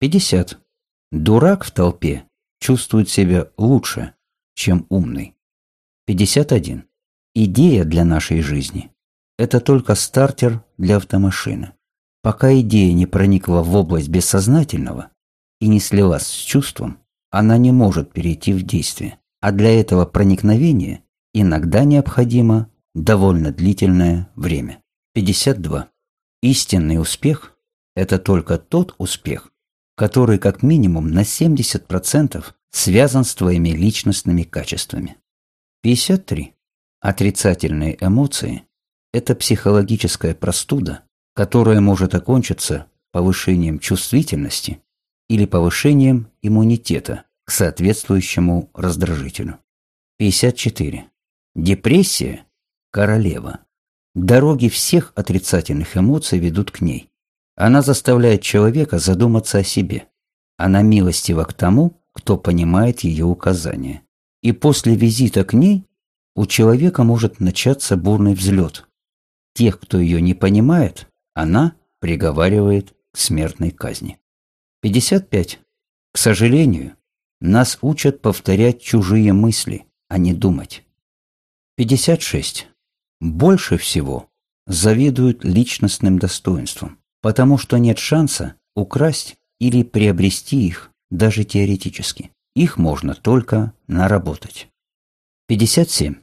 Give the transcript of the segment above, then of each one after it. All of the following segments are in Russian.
50. Дурак в толпе чувствует себя лучше, чем умный. 51. Идея для нашей жизни – это только стартер для автомашины. Пока идея не проникла в область бессознательного и не слилась с чувством, она не может перейти в действие. А для этого проникновения иногда необходимо довольно длительное время. 52. Истинный успех – это только тот успех, который как минимум на 70% связан с твоими личностными качествами. 53. Отрицательные эмоции – это психологическая простуда, которая может окончиться повышением чувствительности или повышением иммунитета к соответствующему раздражителю. 54. Депрессия – королева. Дороги всех отрицательных эмоций ведут к ней. Она заставляет человека задуматься о себе. Она милостива к тому, кто понимает ее указания. И после визита к ней у человека может начаться бурный взлет. Тех, кто ее не понимает, она приговаривает к смертной казни. 55. К сожалению, нас учат повторять чужие мысли, а не думать. 56. Больше всего завидуют личностным достоинствам, потому что нет шанса украсть или приобрести их даже теоретически. Их можно только наработать. 57.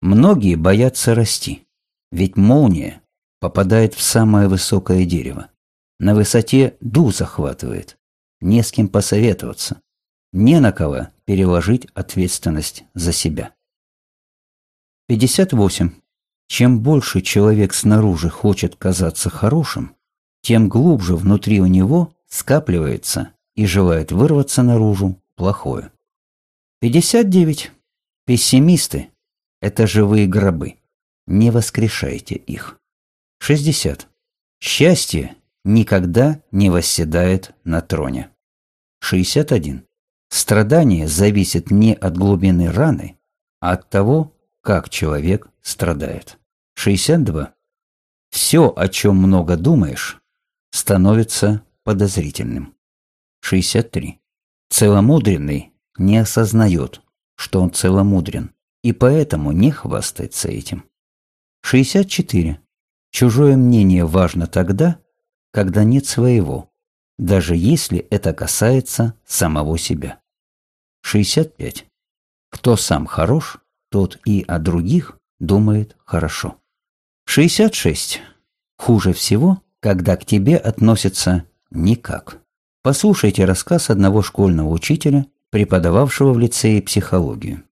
Многие боятся расти, ведь молния попадает в самое высокое дерево. На высоте ду захватывает, не с кем посоветоваться, не на кого переложить ответственность за себя. 58. Чем больше человек снаружи хочет казаться хорошим, тем глубже внутри у него скапливается и желает вырваться наружу плохое. 59. Пессимисты – это живые гробы. Не воскрешайте их. 60. Счастье никогда не восседает на троне. 61. Страдание зависит не от глубины раны, а от того, как человек страдает. 62. Все, о чем много думаешь, становится подозрительным. 63. Целомудренный не осознает, что он целомудрен, и поэтому не хвастается этим. 64. Чужое мнение важно тогда, когда нет своего, даже если это касается самого себя. 65. Кто сам хорош, тот и о других думает хорошо. 66. Хуже всего, когда к тебе относятся никак. Послушайте рассказ одного школьного учителя, преподававшего в лицее психологию.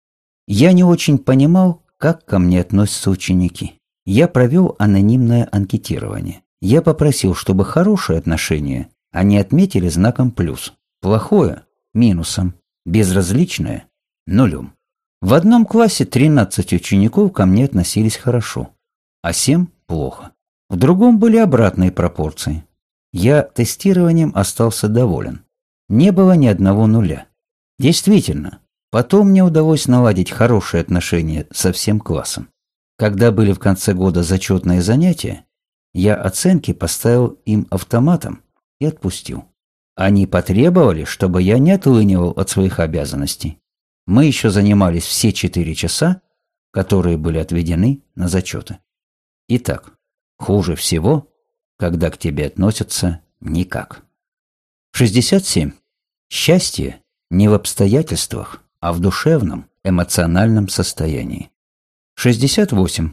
Я не очень понимал, как ко мне относятся ученики. Я провел анонимное анкетирование. Я попросил, чтобы хорошее отношение они отметили знаком плюс, плохое – минусом, безразличное – нулем. В одном классе 13 учеников ко мне относились хорошо, а 7 – плохо. В другом были обратные пропорции. Я тестированием остался доволен. Не было ни одного нуля. Действительно, потом мне удалось наладить хорошие отношения со всем классом. Когда были в конце года зачетные занятия, я оценки поставил им автоматом и отпустил. Они потребовали, чтобы я не отлынивал от своих обязанностей. Мы еще занимались все четыре часа, которые были отведены на зачеты. Итак, хуже всего, когда к тебе относятся никак. 67. Счастье не в обстоятельствах, а в душевном, эмоциональном состоянии. 68.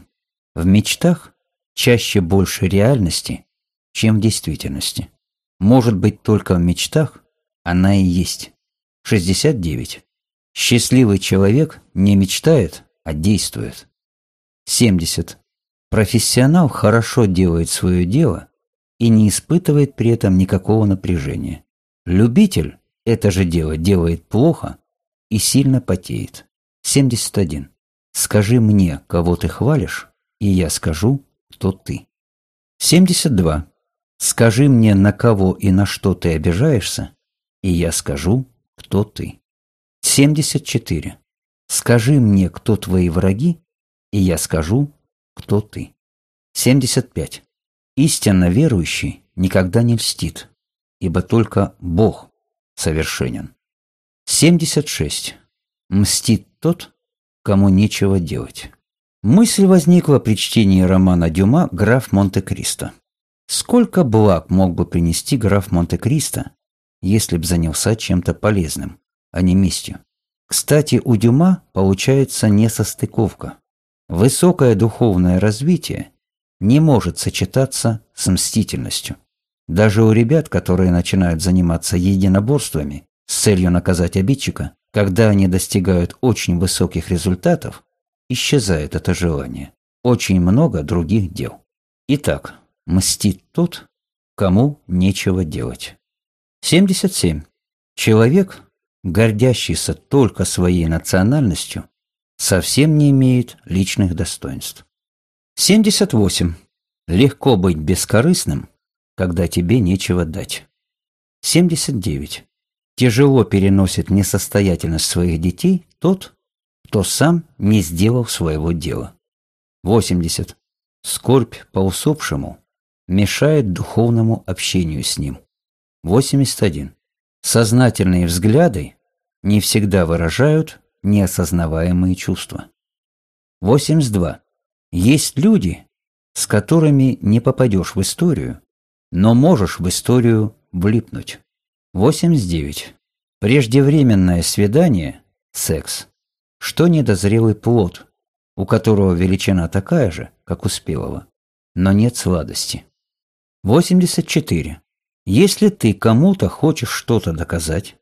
В мечтах чаще больше реальности, чем в действительности. Может быть, только в мечтах она и есть. 69. Счастливый человек не мечтает, а действует. 70. Профессионал хорошо делает свое дело и не испытывает при этом никакого напряжения. Любитель это же дело делает плохо и сильно потеет. 71. Скажи мне, кого ты хвалишь, и я скажу, кто ты. 72. Скажи мне, на кого и на что ты обижаешься, и я скажу, кто ты. 74. Скажи мне, кто твои враги, и я скажу, кто ты. 75. Истинно верующий никогда не льстит, ибо только Бог совершенен. 76. Мстит тот, кому нечего делать. Мысль возникла при чтении романа Дюма «Граф Монте-Кристо». Сколько благ мог бы принести граф Монте-Кристо, если б занялся чем-то полезным, а не местью? Кстати, у Дюма получается несостыковка. Высокое духовное развитие не может сочетаться с мстительностью. Даже у ребят, которые начинают заниматься единоборствами с целью наказать обидчика, когда они достигают очень высоких результатов, исчезает это желание. Очень много других дел. Итак, мстит тот, кому нечего делать. 77. Человек, гордящийся только своей национальностью, совсем не имеет личных достоинств. 78. Легко быть бескорыстным, когда тебе нечего дать. 79. Тяжело переносит несостоятельность своих детей тот, кто сам не сделал своего дела. 80. Скорбь по усопшему мешает духовному общению с ним. 81. Сознательные взгляды не всегда выражают неосознаваемые чувства. 82. Есть люди, с которыми не попадешь в историю, но можешь в историю влипнуть. 89. Преждевременное свидание – секс. Что недозрелый плод, у которого величина такая же, как у спелого, но нет сладости. 84. Если ты кому-то хочешь что-то доказать,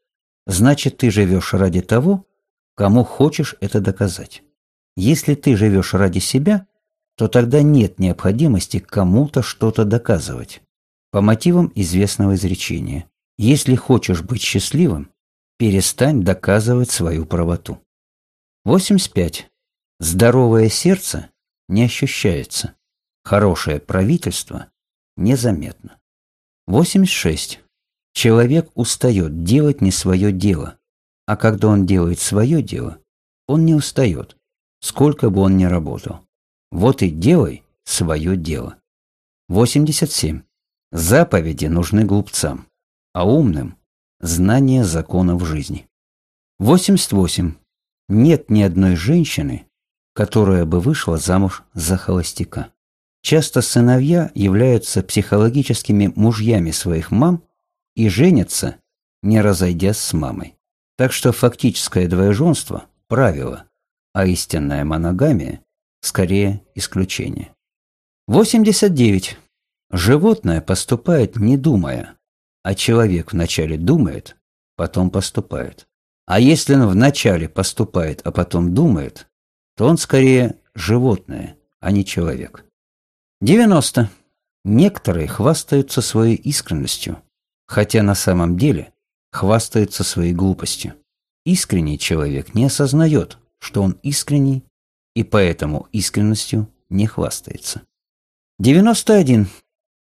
значит ты живешь ради того, кому хочешь это доказать. Если ты живешь ради себя, то тогда нет необходимости кому-то что-то доказывать. По мотивам известного изречения «Если хочешь быть счастливым, перестань доказывать свою правоту». 85. Здоровое сердце не ощущается. Хорошее правительство незаметно. 86. Человек устает делать не свое дело, а когда он делает свое дело, он не устает, сколько бы он ни работал. Вот и делай свое дело. 87. Заповеди нужны глупцам, а умным – знание законов жизни. 88. Нет ни одной женщины, которая бы вышла замуж за холостяка. Часто сыновья являются психологическими мужьями своих мам и женятся, не разойдясь с мамой. Так что фактическое двоеженство – правило, а истинная моногамия – скорее исключение. 89. Животное поступает не думая, а человек вначале думает, потом поступает. А если он вначале поступает, а потом думает, то он скорее животное, а не человек. 90. Некоторые хвастаются своей искренностью, хотя на самом деле хвастаются своей глупостью. Искренний человек не осознает, что он искренний, и поэтому искренностью не хвастается. 91.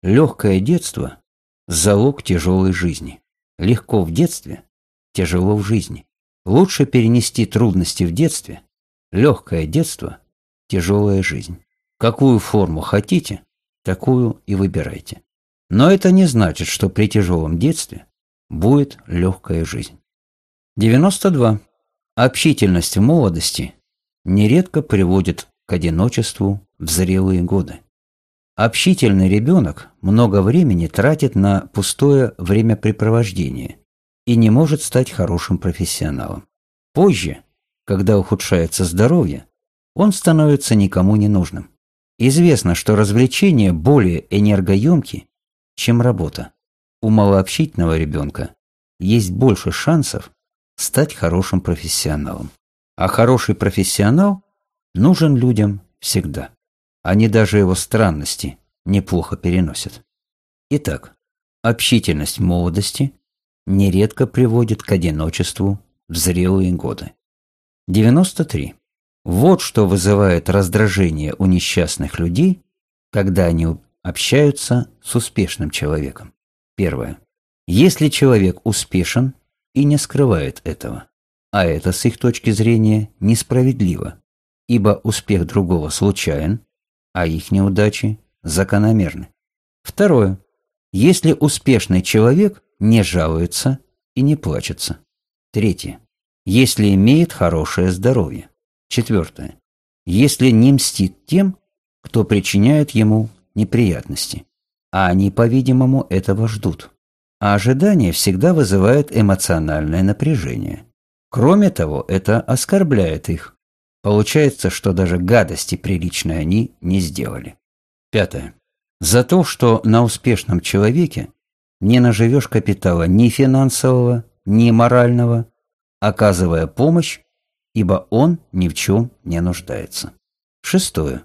Легкое детство – залог тяжелой жизни. Легко в детстве, тяжело в жизни. Лучше перенести трудности в детстве. Легкое детство – тяжелая жизнь. Какую форму хотите, такую и выбирайте. Но это не значит, что при тяжелом детстве будет легкая жизнь. 92. Общительность в молодости нередко приводит к одиночеству в зрелые годы. Общительный ребенок много времени тратит на пустое времяпрепровождение и не может стать хорошим профессионалом. Позже, когда ухудшается здоровье, он становится никому не нужным. Известно, что развлечения более энергоемки, чем работа. У малообщительного ребенка есть больше шансов стать хорошим профессионалом. А хороший профессионал нужен людям всегда. Они даже его странности неплохо переносят. Итак, общительность молодости нередко приводит к одиночеству в зрелые годы. 93. Вот что вызывает раздражение у несчастных людей, когда они общаются с успешным человеком. Первое. Если человек успешен и не скрывает этого, а это с их точки зрения несправедливо, ибо успех другого случайен, а их неудачи закономерны. Второе. Если успешный человек не жалуется и не плачется. Третье. Если имеет хорошее здоровье. Четвертое. Если не мстит тем, кто причиняет ему неприятности. А они, по-видимому, этого ждут. А ожидание всегда вызывает эмоциональное напряжение. Кроме того, это оскорбляет их. Получается, что даже гадости приличные они не сделали. Пятое. За то, что на успешном человеке не наживешь капитала ни финансового, ни морального, оказывая помощь, ибо он ни в чем не нуждается. Шестое.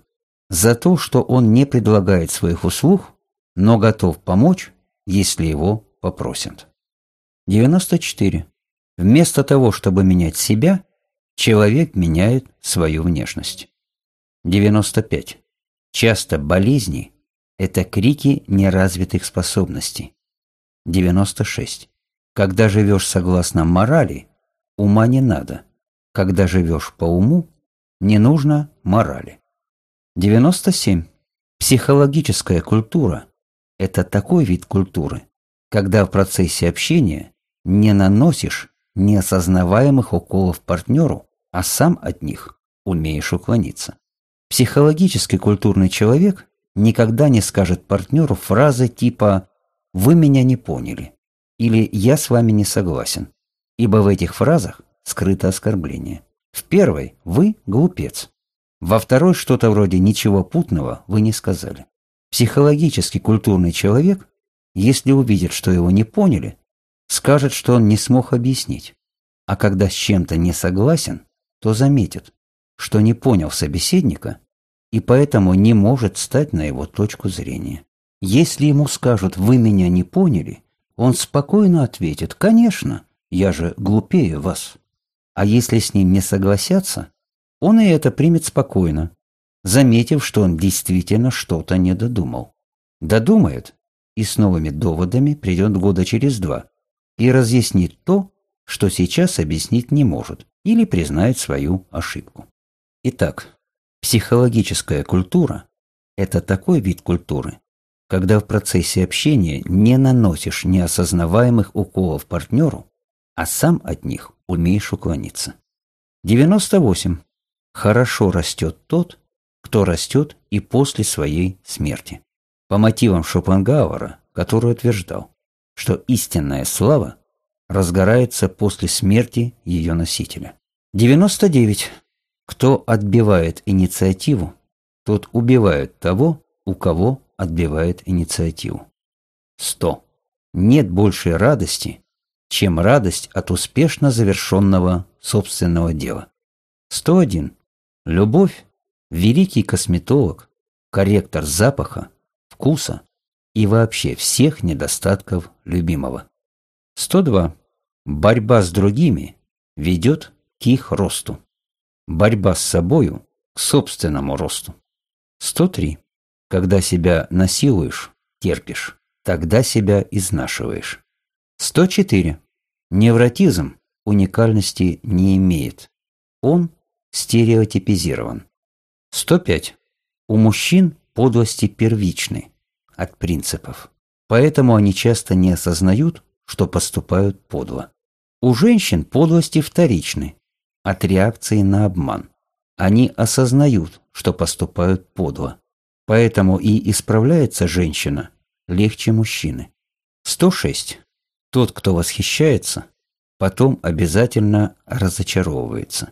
За то, что он не предлагает своих услуг, но готов помочь, если его попросят. 94. Вместо того, чтобы менять себя, человек меняет свою внешность. 95. Часто болезни – это крики неразвитых способностей. 96. Когда живешь согласно морали, ума не надо. Когда живешь по уму, не нужно морали. 97. Психологическая культура – это такой вид культуры, когда в процессе общения не наносишь неосознаваемых уколов партнеру, а сам от них умеешь уклониться. Психологически культурный человек никогда не скажет партнеру фразы типа «Вы меня не поняли» или «Я с вами не согласен», ибо в этих фразах скрыто оскорбление. В первой «Вы глупец», во второй что-то вроде «Ничего путного вы не сказали». Психологически культурный человек, если увидит, что его не поняли, скажет, что он не смог объяснить. А когда с чем-то не согласен, то заметит, что не понял собеседника и поэтому не может стать на его точку зрения. Если ему скажут «вы меня не поняли», он спокойно ответит «конечно, я же глупее вас». А если с ним не согласятся, он и это примет спокойно, заметив, что он действительно что-то не додумал. Додумает и с новыми доводами придет года через два и разъяснит то, что сейчас объяснить не может или признает свою ошибку. Итак, психологическая культура – это такой вид культуры, когда в процессе общения не наносишь неосознаваемых уколов партнеру, а сам от них умеешь уклониться. 98. Хорошо растет тот, кто растет и после своей смерти. По мотивам Шопенгауэра, который утверждал, что истинная слава разгорается после смерти ее носителя. 99. Кто отбивает инициативу, тот убивает того, у кого отбивает инициативу. 100. Нет большей радости, чем радость от успешно завершенного собственного дела. 101. Любовь – великий косметолог, корректор запаха, вкуса и вообще всех недостатков любимого. 102. Борьба с другими ведет к их росту. Борьба с собою к собственному росту. 103. Когда себя насилуешь, терпишь, тогда себя изнашиваешь. 104. Невротизм уникальности не имеет. Он стереотипизирован. 105. У мужчин подлости первичны от принципов. Поэтому они часто не осознают, что поступают подло. У женщин подлости вторичны, от реакции на обман. Они осознают, что поступают подло. Поэтому и исправляется женщина легче мужчины. 106. Тот, кто восхищается, потом обязательно разочаровывается.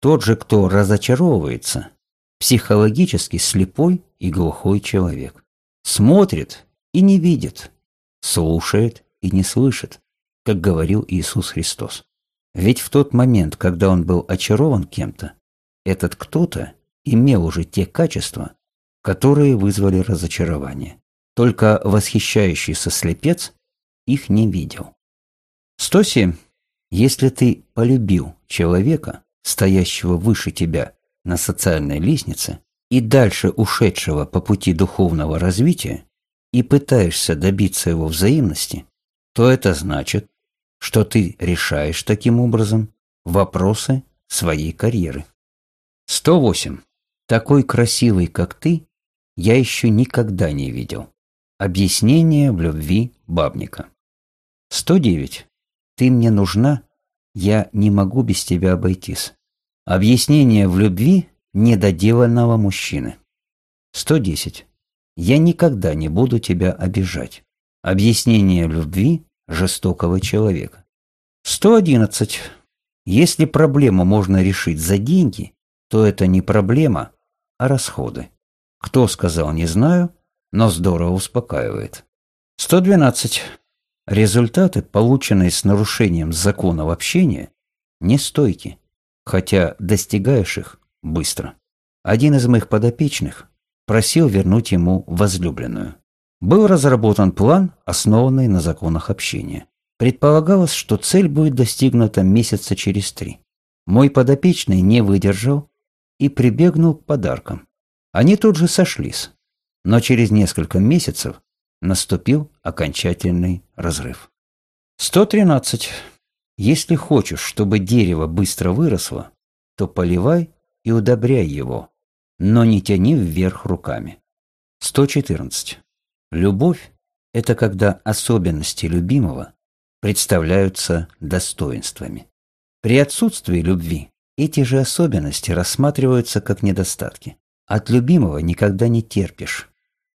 Тот же, кто разочаровывается, психологически слепой и глухой человек. Смотрит и не видит, слушает и не слышит, как говорил Иисус Христос. Ведь в тот момент, когда он был очарован кем-то, этот кто-то имел уже те качества, которые вызвали разочарование. Только восхищающийся слепец их не видел. 107. Если ты полюбил человека, стоящего выше тебя на социальной лестнице, и дальше ушедшего по пути духовного развития, и пытаешься добиться его взаимности, то это значит, что ты решаешь таким образом вопросы своей карьеры. 108. Такой красивый, как ты, я еще никогда не видел. Объяснение в любви бабника. 109. Ты мне нужна, я не могу без тебя обойтись. Объяснение в любви недоделанного мужчины. 110. Я никогда не буду тебя обижать. Объяснение любви жестокого человека. 111. Если проблему можно решить за деньги, то это не проблема, а расходы. Кто сказал, не знаю, но здорово успокаивает. 112. Результаты, полученные с нарушением законов общения, нестойки, хотя достигаешь их быстро. Один из моих подопечных просил вернуть ему возлюбленную. Был разработан план, основанный на законах общения. Предполагалось, что цель будет достигнута месяца через три. Мой подопечный не выдержал и прибегнул к подаркам. Они тут же сошлись, но через несколько месяцев наступил окончательный разрыв. 113. Если хочешь, чтобы дерево быстро выросло, то поливай и удобряй его, но не тяни вверх руками. 114. Любовь – это когда особенности любимого представляются достоинствами. При отсутствии любви эти же особенности рассматриваются как недостатки. От любимого никогда не терпишь,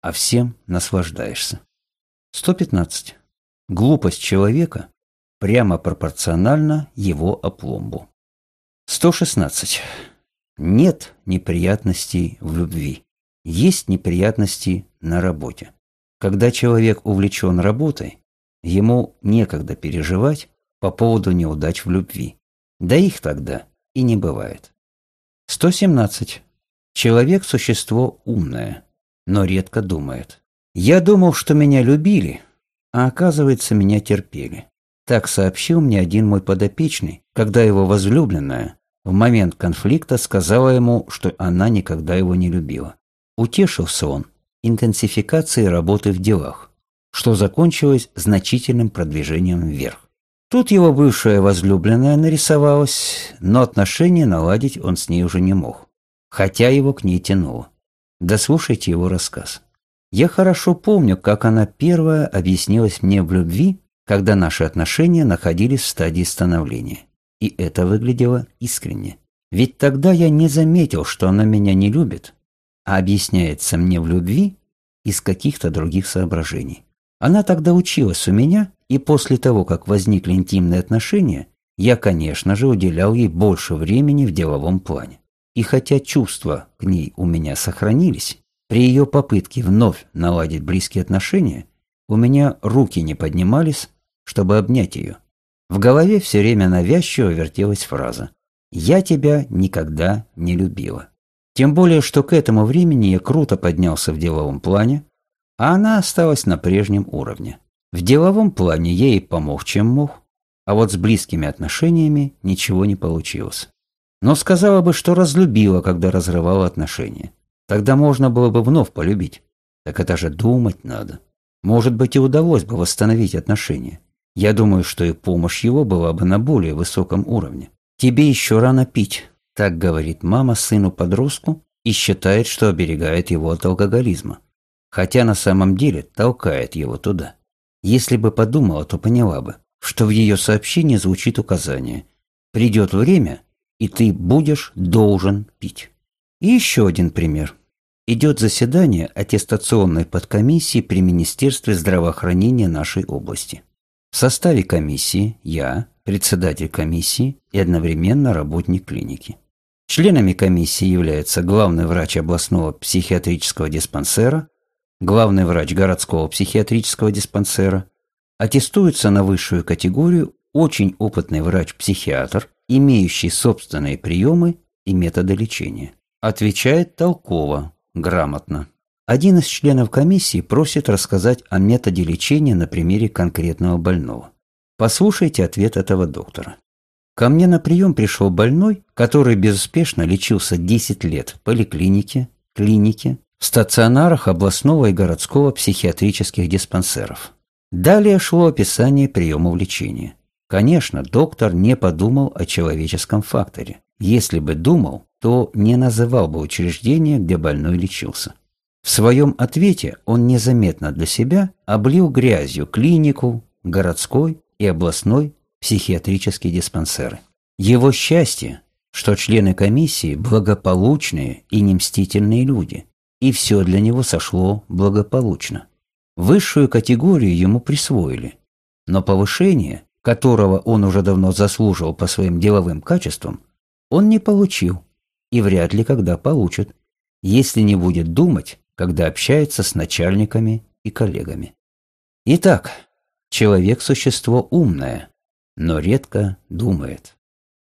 а всем наслаждаешься. 115. Глупость человека прямо пропорциональна его опломбу. 116. Нет неприятностей в любви. Есть неприятности на работе. Когда человек увлечен работой, ему некогда переживать по поводу неудач в любви. Да их тогда и не бывает. 117. Человек – существо умное, но редко думает. Я думал, что меня любили, а оказывается, меня терпели. Так сообщил мне один мой подопечный, когда его возлюбленная в момент конфликта сказала ему, что она никогда его не любила. Утешился он интенсификацией работы в делах, что закончилось значительным продвижением вверх. Тут его бывшая возлюбленная нарисовалась, но отношения наладить он с ней уже не мог, хотя его к ней тянуло. Дослушайте его рассказ. Я хорошо помню, как она первая объяснилась мне в любви, когда наши отношения находились в стадии становления. И это выглядело искренне. Ведь тогда я не заметил, что она меня не любит, а объясняется мне в любви из каких-то других соображений. Она тогда училась у меня, и после того, как возникли интимные отношения, я, конечно же, уделял ей больше времени в деловом плане. И хотя чувства к ней у меня сохранились, при ее попытке вновь наладить близкие отношения, у меня руки не поднимались, чтобы обнять ее. В голове все время навязчиво вертелась фраза «Я тебя никогда не любила». Тем более, что к этому времени я круто поднялся в деловом плане, а она осталась на прежнем уровне. В деловом плане я ей помог, чем мог, а вот с близкими отношениями ничего не получилось. Но сказала бы, что разлюбила, когда разрывала отношения. Тогда можно было бы вновь полюбить. Так это же думать надо. Может быть, и удалось бы восстановить отношения. Я думаю, что и помощь его была бы на более высоком уровне. «Тебе еще рано пить», – так говорит мама сыну-подростку и считает, что оберегает его от алкоголизма. Хотя на самом деле толкает его туда. Если бы подумала, то поняла бы, что в ее сообщении звучит указание «Придет время, и ты будешь должен пить». И еще один пример. Идет заседание аттестационной подкомиссии при Министерстве здравоохранения нашей области. В составе комиссии я, председатель комиссии и одновременно работник клиники. Членами комиссии являются главный врач областного психиатрического диспансера, главный врач городского психиатрического диспансера, аттестуется на высшую категорию очень опытный врач-психиатр, имеющий собственные приемы и методы лечения. Отвечает толково, грамотно. Один из членов комиссии просит рассказать о методе лечения на примере конкретного больного. Послушайте ответ этого доктора. Ко мне на прием пришел больной, который безуспешно лечился 10 лет в поликлинике, клинике, в стационарах областного и городского психиатрических диспансеров. Далее шло описание приемов лечения. Конечно, доктор не подумал о человеческом факторе. Если бы думал, то не называл бы учреждение, где больной лечился. В своем ответе он незаметно для себя облил грязью клинику, городской и областной психиатрические диспансеры. Его счастье, что члены комиссии благополучные и немстительные люди, и все для него сошло благополучно. Высшую категорию ему присвоили, но повышение, которого он уже давно заслужил по своим деловым качествам, он не получил и вряд ли когда получит, если не будет думать, когда общается с начальниками и коллегами. Итак, человек – существо умное, но редко думает.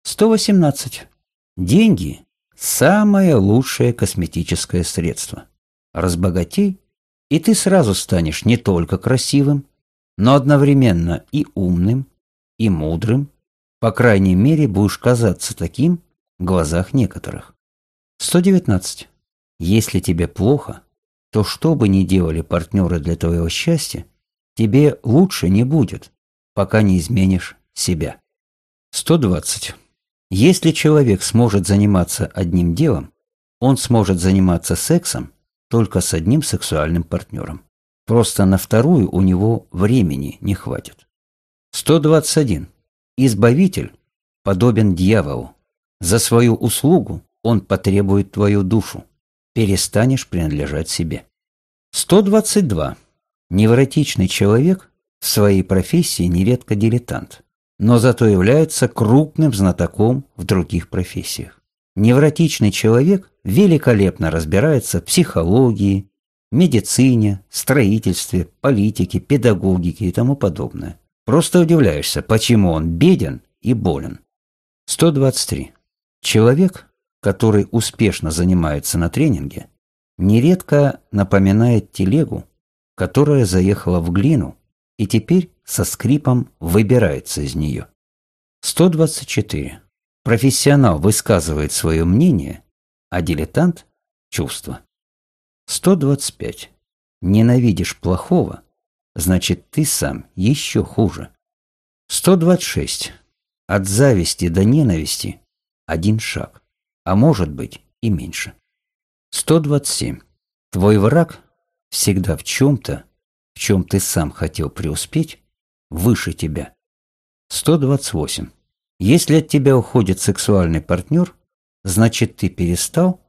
118. Деньги – самое лучшее косметическое средство. Разбогатей, и ты сразу станешь не только красивым, но одновременно и умным, и мудрым, по крайней мере, будешь казаться таким в глазах некоторых. 119. Если тебе плохо, то что бы ни делали партнеры для твоего счастья, тебе лучше не будет, пока не изменишь себя. 120. Если человек сможет заниматься одним делом, он сможет заниматься сексом только с одним сексуальным партнером. Просто на вторую у него времени не хватит. 121. Избавитель подобен дьяволу. За свою услугу он потребует твою душу. Перестанешь принадлежать себе. 122. Невротичный человек в своей профессии нередко дилетант, но зато является крупным знатоком в других профессиях. Невротичный человек великолепно разбирается в психологии, медицине, строительстве, политике, педагогике и тому подобное. Просто удивляешься, почему он беден и болен. 123. Человек, который успешно занимается на тренинге, нередко напоминает телегу, которая заехала в глину и теперь со скрипом выбирается из нее. 124. Профессионал высказывает свое мнение, а дилетант – чувство. 125. Ненавидишь плохого, значит ты сам еще хуже. 126. От зависти до ненависти один шаг, а может быть и меньше. 127. Твой враг всегда в чем-то, в чем ты сам хотел преуспеть, выше тебя. 128. Если от тебя уходит сексуальный партнер, значит ты перестал,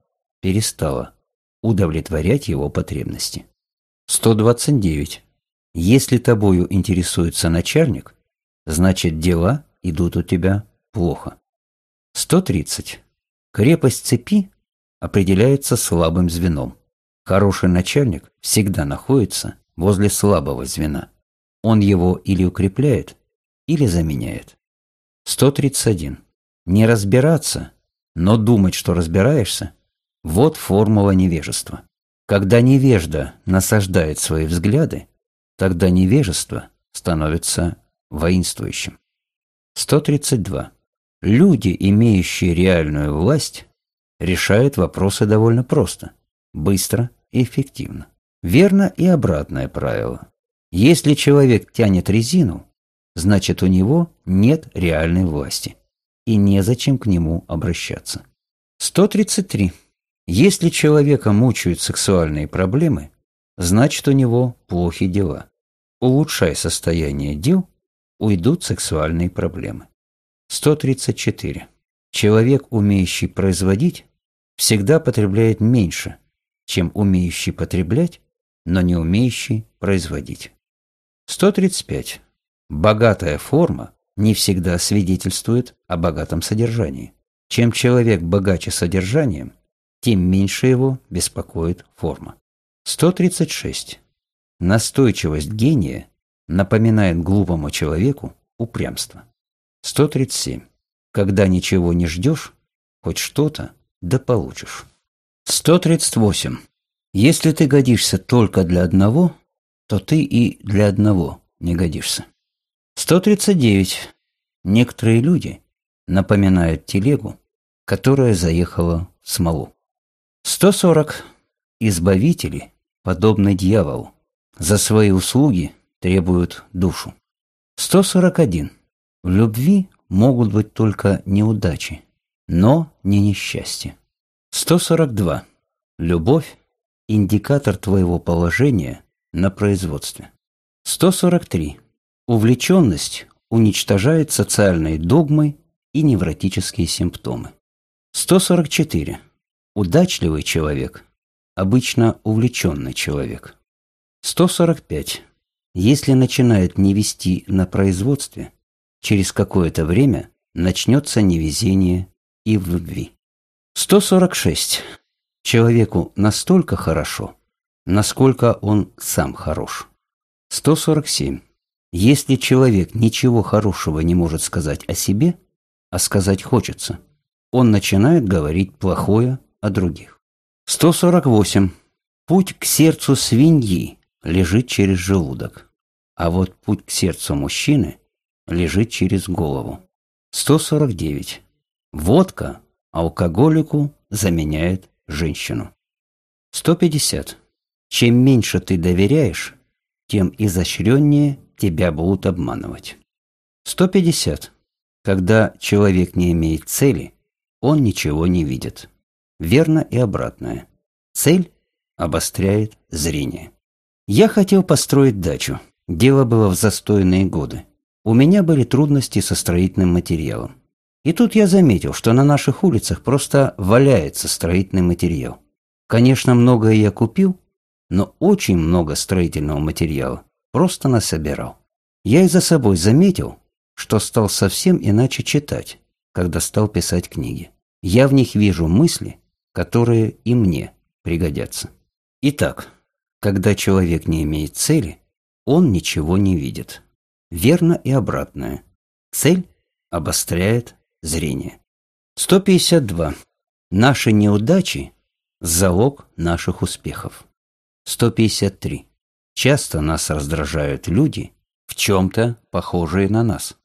перестала удовлетворять его потребности. 129. Если тобою интересуется начальник, значит дела идут у тебя плохо. 130. Крепость цепи определяется слабым звеном. Хороший начальник всегда находится возле слабого звена. Он его или укрепляет, или заменяет. 131. Не разбираться, но думать, что разбираешься – вот формула невежества. Когда невежда насаждает свои взгляды, Тогда невежество становится воинствующим. 132. Люди, имеющие реальную власть, решают вопросы довольно просто, быстро и эффективно. Верно и обратное правило. Если человек тянет резину, значит у него нет реальной власти, и незачем к нему обращаться. 133. Если человека мучают сексуальные проблемы, значит у него плохи дела улучшая состояние дел, уйдут сексуальные проблемы. 134. Человек, умеющий производить, всегда потребляет меньше, чем умеющий потреблять, но не умеющий производить. 135. Богатая форма не всегда свидетельствует о богатом содержании. Чем человек богаче содержанием, тем меньше его беспокоит форма. 136. Настойчивость гения напоминает глупому человеку упрямство. 137. Когда ничего не ждешь, хоть что-то, да получишь. 138. Если ты годишься только для одного, то ты и для одного не годишься. 139. Некоторые люди напоминают телегу, которая заехала в смолу. 140. Избавители подобны дьяволу, за свои услуги требуют душу. 141. В любви могут быть только неудачи, но не несчастье. 142. Любовь – индикатор твоего положения на производстве. 143. Увлеченность уничтожает социальные догмы и невротические симптомы. 144. Удачливый человек – обычно увлеченный человек. 145. Если начинает не вести на производстве, через какое-то время начнется невезение и в любви. 146. Человеку настолько хорошо, насколько он сам хорош. 147. Если человек ничего хорошего не может сказать о себе, а сказать хочется, он начинает говорить плохое о других. 148. Путь к сердцу свиньи лежит через желудок, а вот путь к сердцу мужчины лежит через голову. 149. Водка алкоголику заменяет женщину. 150. Чем меньше ты доверяешь, тем изощреннее тебя будут обманывать. 150. Когда человек не имеет цели, он ничего не видит. Верно и обратное. Цель обостряет зрение. Я хотел построить дачу. Дело было в застойные годы. У меня были трудности со строительным материалом. И тут я заметил, что на наших улицах просто валяется строительный материал. Конечно, многое я купил, но очень много строительного материала просто насобирал. Я и за собой заметил, что стал совсем иначе читать, когда стал писать книги. Я в них вижу мысли, которые и мне пригодятся. Итак, когда человек не имеет цели, он ничего не видит. Верно и обратное. Цель обостряет зрение. 152. Наши неудачи – залог наших успехов. 153. Часто нас раздражают люди, в чем-то похожие на нас.